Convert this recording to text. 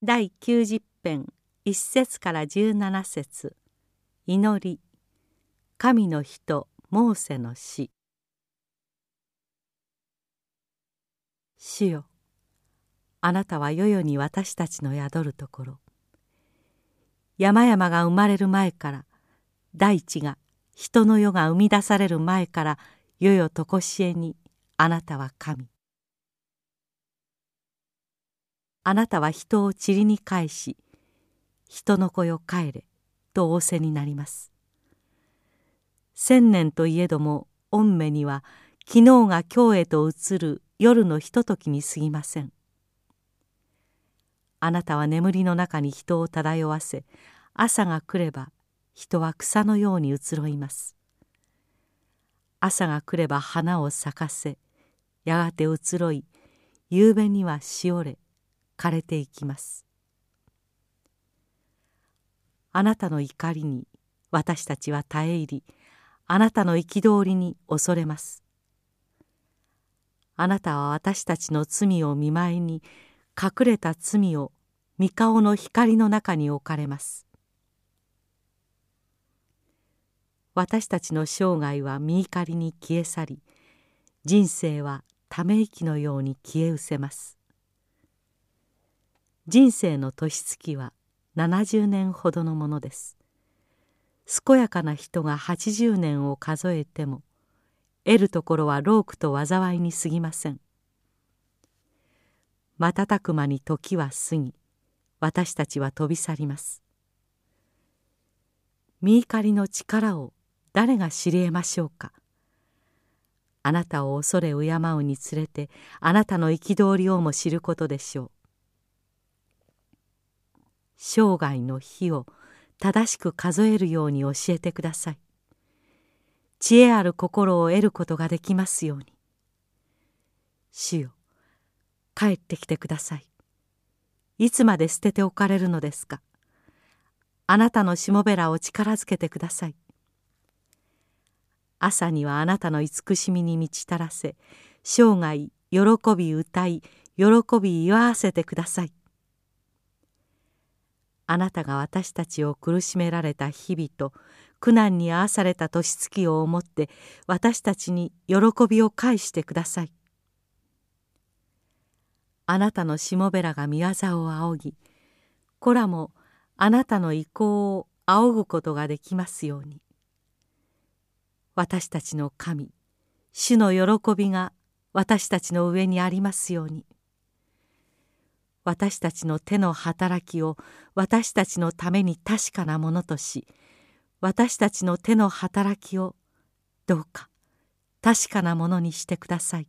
第90編1節から17節。祈り。神の人モーセの死。主よあなたは世々に私たちの宿るところ。山々が生まれる前から大地が人の世が生み出される前から世々とこしえにあなたは神。あなたは人を塵に返し人の子よ帰れと仰せになります。千年といえども御目には昨日が今日へと移る夜のひとときに過ぎません。あなたは眠りの中に人を漂わせ朝が来れば人は草のように移ろいます。朝が来れば花を咲かせやがて移ろい夕べにはしおれ枯れていきます。あなたの怒りに私たちは耐え入りあなたの憤りに恐れます。あなたは私たちの罪を見舞いに隠れた罪を御顔の光の中に置かれます。私たちの生涯は身怒りに消え去り人生はため息のように消え失せます。人生の年月は70年ほどのものです。健やかな人が80年を数えても得るところは労苦と災いに過ぎません。瞬く間に時は過ぎ私たちは飛び去ります。身怒りの力を誰が知り得ましょうか。あなたを恐れ敬うにつれてあなたの憤りをも知ることでしょう。生涯の日を正しく数えるように教えてください。知恵ある心を得ることができますように。主よ帰ってきてください。いつまで捨てておかれるのですか。あなたのしもべらを力づけてください。朝にはあなたの慈しみに満ちたらせ生涯喜び歌い喜び祝わせてください。あなたが私たちを苦しめられた日々と苦難に遭わされた年月を思って私たちに喜びを返してくださいあなたのしもべらが御業を仰ぎ子らもあなたの意向を仰ぐことができますように私たちの神主の喜びが私たちの上にありますように。私たちの手の働きを私たちのために確かなものとし私たちの手の働きをどうか確かなものにしてください。